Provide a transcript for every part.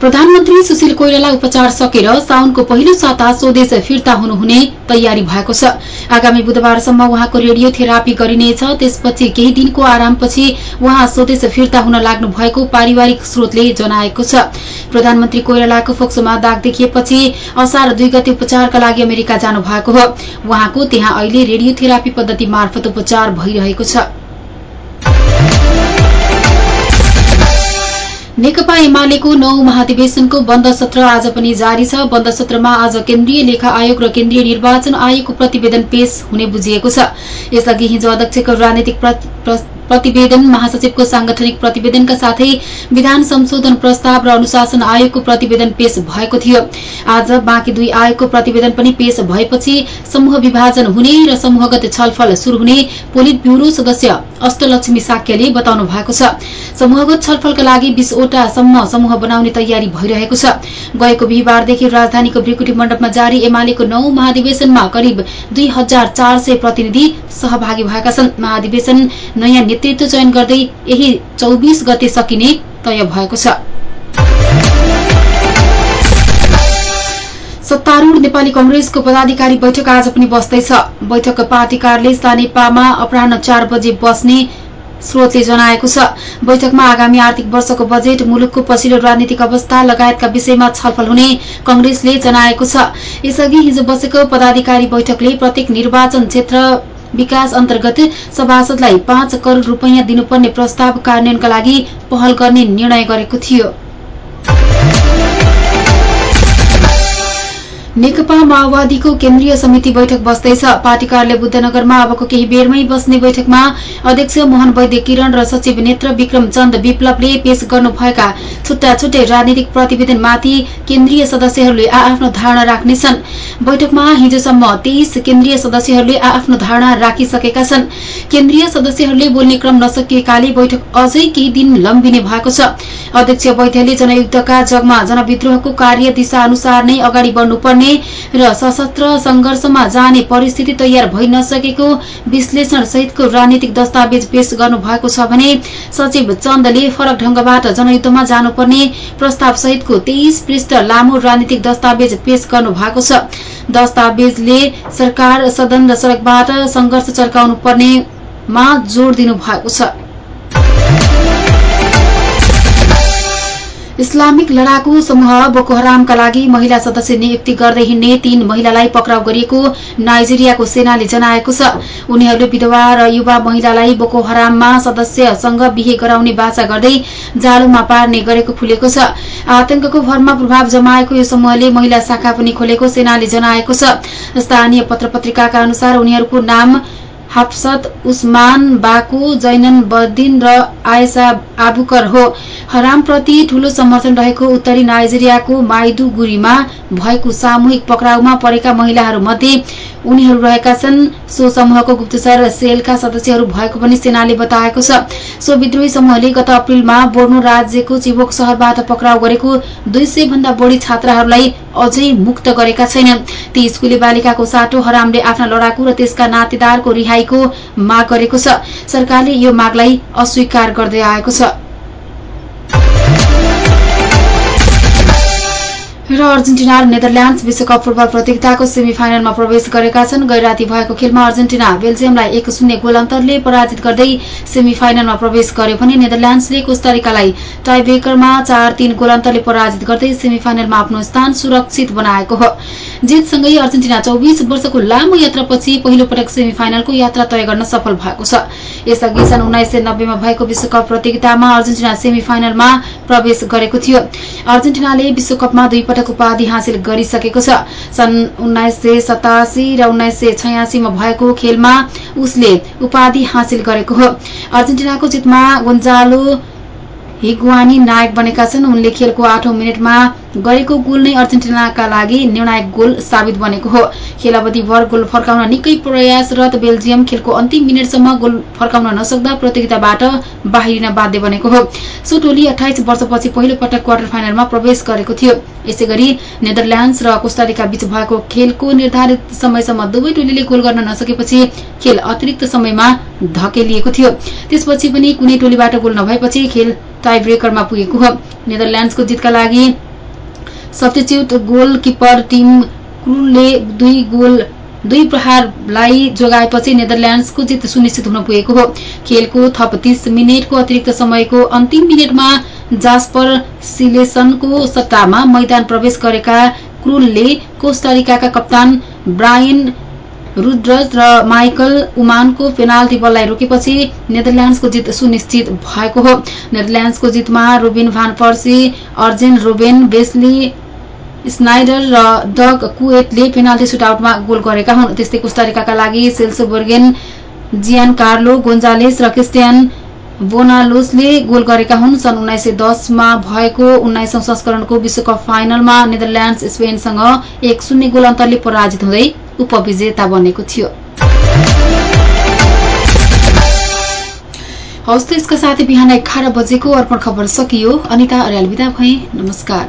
प्रधानमन्त्री सुशील कोइराला उपचार सकेर साउनको पहिलो साता स्वदेश फिर्ता हुनुहुने तयारी भएको छ। आगामी बुधबारसम्म उहाँको रेडियोथेरापी गरिनेछ त्यसपछि केही दिनको आरामपछि उहाँ स्वदेश फिर्ता हुन लाग्नु भएको पारिवारिक स्रोतले जनाएको छ। प्रधानमन्त्री कोइरालाको फोक्सोमा दाग देखिएपछि असार दुई गते उपचारका लागि अमेरिका जानु भएको हो। उहाँको त्यहाँ अहिले रेडियोथेरापी पद्धति मार्फत उपचार भइरहेको छ। नेकपा एमालेको नौ महाधिवेशनको बन्द सत्र आज पनि जारी छ। बन्द सत्रमा आज केन्द्रीय लेखा आयोग र केन्द्रीय निर्वाचन आयोगको प्रतिवेदन पेश हुने बुझिएको छ। यसअघि हिजो अध्यक्षको राजनीतिक प्रतिवेदन महासचिवको सांगठनिक प्रतिवेदनका साथै विधान संशोधन प्रस्ताव र अनुशासन आयोगको प्रतिवेदन पेश भएको थियो। आज बाँकी दुई आयोगको प्रतिवेदन पनि पेश भएपछि समूह विभाजन हुने र समूहगत छलफल शुरू हुने पोलिट ब्यूरो सदस्य अष्टलक्ष्मी साक्यले बताउनु भएको छ। समूहगत छलफलका लागि बीसवटा सम्म समूह बनाउने तयारी भइरहेको छ। गएको बिहिबारदेखि राजधानीको ब्रिकुटी मण्डपमा जारी एमालेको नौ महाधिवेशनमा करिब दुई प्रतिनिधि सहभागी भएका छन्। महाधिवेशन नयाँ नेतृत्व चयन गर्दै यही चौबिस गते सकिने तय भएको छ। सत्तारूढ़ नेपाली कंग्रेसको पदाधिकारी बैठक आज पनि बस्दैछ। बैठक पार्टी कार्यालय सानेपामा अपराह चार बजे बस्ने स्रोतले जनाएको छ। बैठकमा आगामी आर्थिक वर्षको बजेट मुलुकको पछिल्लो राजनीतिक अवस्था लगायतका विषयमा छलफल हुने कंग्रेसले जनाएको छ। यसअघि हिजो बसेको पदाधिकारी बैठकले प्रत्येक निर्वाचन क्षेत्र विकास अन्तर्गत सभासदलाई पाँच करोड़ रूपियाँ दिनुपर्ने प्रस्ताव कार्यान्वयनका लागि पहल गर्ने निर्णय गरेको थियो। नेकपा माओवादीको केन्द्रीय समिति बैठक बस्दैछ। पार्टी कार्यालय बुद्धनगरमा अबको केही बेरमै बस्ने बैठकमा अध्यक्ष मोहन वैद्य किरण र सचिव नेत्र विक्रम चन्द विप्लवले पेश गर्नुभएका छुट्टा छुट्टै राजनीतिक प्रतिवेदनमाथि केन्द्रीय सदस्यहरूले आआफ्नो धारणा राख्नेछन्। बैठकमा हिजोसम्म तेइस केन्द्रीय सदस्यहरूले आआफ्नो धारणा राखिसकेका छन्। केन्द्रीय सदस्यहरूले बोल्ने क्रम नसकिएकाले बैठक अझै केही दिन लम्बिने भएको छ। अध्यक्ष वैद्यले जनयुद्धका जगमा जनविद्रोहको कार्य दिशा अनुसार नै अगाडि बढ्नुपर्ने र सशस्त्र संघर्षमा जाने परिस्थिति तयार भइ नसकेको विश्लेषण सहितको राजनीतिक दस्तावेज पेश गर्नु भएको छ भने सचिव चन्दले फरक ढंगबाट जनयुद्धमा जानुपर्ने प्रस्ताव सहितको तेइस पृष्ठ लामो राजनीतिक दस्तावेज पेश गर्नु भएको छ। दस्तावेजले सरकार सदन र सड़कबाट संघर्ष चर्काउनु पर्नेमा जोड़ दिनु भएको छ। इस्लामिक लडाकु समूह बोको हरामका लागि महिला सदस्य नियुक्ति गर्दै हिँड्ने तीन महिलालाई पक्राउ गरिएको नाइजेरियाको सेनाले जनाएको छ। उनीहरूले विधवा र युवा महिलालाई बोको हराममा सदस्यसँग बिहे गराउने बाचा गर्दै जालोमा पार्ने गरेको खुलेको छ। आतंकको भरमा प्रभाव जमाएको यो समूहले महिला शाखा पनि खोलेको सेनाले जनाएको छ। स्थानीय पत्र पत्रिकाका अनुसार उनीहरूको नाम हाफसत उस्मान बाकु जैनन बदिन र आयसा आबुकर हो। हरामप्रति ठूलो समर्थन रहेको उत्तरी नाइजेरियाको माइदुगुरीमा भएको सामूहिक पक्राउमा परेका महिलाहरूमध्ये उनीहरू रहेका छन्। सो समूहको गुप्तचर सेलका सदस्यहरू भएको पनि सेनाले बताएको छ। सो विद्रोही समूहले गत अप्रेलमा बोर्नो राज्यको चिबोक शहरबाट पक्राउ गरेको दुई सय भन्दा बढ़ी छात्राहरूलाई अझै मुक्त गरेका छैनन्। ती स्कूली बालिकाको साटो हरामले आफ्ना लडाकु र त्यसका नातेदारको रिहाईको माग गरेको छ। सरकारले यो मागलाई अस्वीकार गर्दै आएको छ। र अर्जेन्टिना र नेदरल्याण्ड विश्वकप फुटबल प्रतियोगिताको सेमी फाइनलमा प्रवेश गरेका छन्। गैराती भएको खेलमा अर्जेन्टिना बेल्जियमलाई एक शून्य गोल अन्तरले पराजित गर्दै सेमी फाइनलमा प्रवेश गर्यो भने नेदरल्याण्डसले कोस्टारिकालाई टाइब्रेकरमा चार तीन गोल अन्तरले पराजित गर्दै सेमी फाइनलमा आफ्नो स्थान सुरक्षित बनाएको हो। जितसँगै अर्जेन्टिना चौबिस वर्षको लामो यात्रापछि पहिलो पटक सेमी फाइनलको यात्रा तय गर्न सफल भएको छ। यसअघि सन् उन्नाइस सय नब्बेमा भएको विश्वकप प्रतियोगितामा अर्जेन्टिना सेमी फाइनलमा प्रवेश गरेको थियो। अर्जेन्टिनाले विश्वकपमा दुई पटक उपाधि हासिल गरिसकेको छ। सन् उन्नाइस र उन्नाइस सय भएको खेलमा उसले उपाधि हासिल गरेको हो। अर्जेन्टिनाको जितमा गोन्जालो हिगुवानी नायक बनेका छन्। उनले खेलको आठौं मिनटमा गरेको गोल नै अर्जेन्टिनाका लागि निर्णायक गोल साबित बनेको हो। खेल अवधिभर गोल फर्काउन निकै प्रयासरत बेल्जियम खेलको अन्तिम मिनटसम्म गोल फर्काउन नसक्दा प्रतियोगिताबाट बाहिरिन बाध्य बनेको हो। सो टोली अठाइस वर्षपछि पहिलो पटक क्वार्टर फाइनलमा प्रवेश गरेको थियो। यसै गरी नेदरल्याण्ड्स र कोस्टारिका बीच भएको खेलको निर्धारित समयसम्म दुवै टोलीले गोल गर्न नसकेपछि खेल अतिरिक्त समयमा धकेलिएको थियो। त्यसपछि पनि कुनै टोलीबाट गोल नभएपछि खेल टाई ब्रेकरमा पुगेको हो। नेदरल्याण्ड्सको जितका लागि सब्टिच्युट गोल किपर टिम क्रुलले दुई गोल दुई प्रहारलाई जोगाएपछि नेदरल्याण्ड्सको जित सुनिश्चित हुन पुगेको हो। खेलको थप तीस मिनटको अतिरिक्त समयको अन्तिम मिनटमा जास्पर सिलेसनको सट्टामा मैदान प्रवेश गरेका क्रुलले कोस्टारिकाका कप्तान ब्रायन रुद्रज र माइकल उमानको पेनाल्टी बललाई रोकेपछि नेदरल्याण्ड्सको जित सुनिश्चित भएको हो। नेदरल्याण्ड्सको जितमा Robin van Persie Arjen Robben Wesley Sneijder र डग कुएटले पेनाल्टी सुटआउटमा गोल गरेका हुन्। त्यस्तै कोस्टारिकाका लागि सेल्सो बोर्गेन जियान कार्लो गोन्जालेस र क्रिस्टियन बोनालोसले गोल गरेका हुन्। सन् उन्नाइस सय दसमा भएको उन्नाइसौं संस्करणको विश्वकप फाइनलमा नेदरल्याण्ड स्पेनसँग एक शून्य गोल अन्तरले पराजित हुँदै उपविजेता बनेको थियो। हवस् यसका साथै बिहान एघार बजेको अर्पण खबर सकियो। अनिता अर्याल विदा भए। नमस्कार।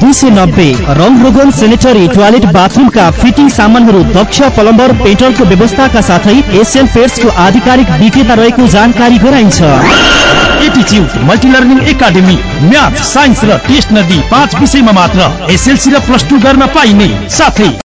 दुई सय नब्बे रङ रोगन सेनेटरी टोयलेट बाथरुमका फिटिङ सामानहरू दक्ष प्लम्बर पेट्रोलको व्यवस्थाका साथै एसियन पेट्सको आधिकारिक विक्रेता रहेको जानकारी गराइन्छ। एटिच्युड मल्टिलर्निङ एकाडेमी म्याथ साइन्स र टेस्ट नदी पाँच विषयमा मात्र एसएलसी र प्लस टू गर्न पाइने। साथै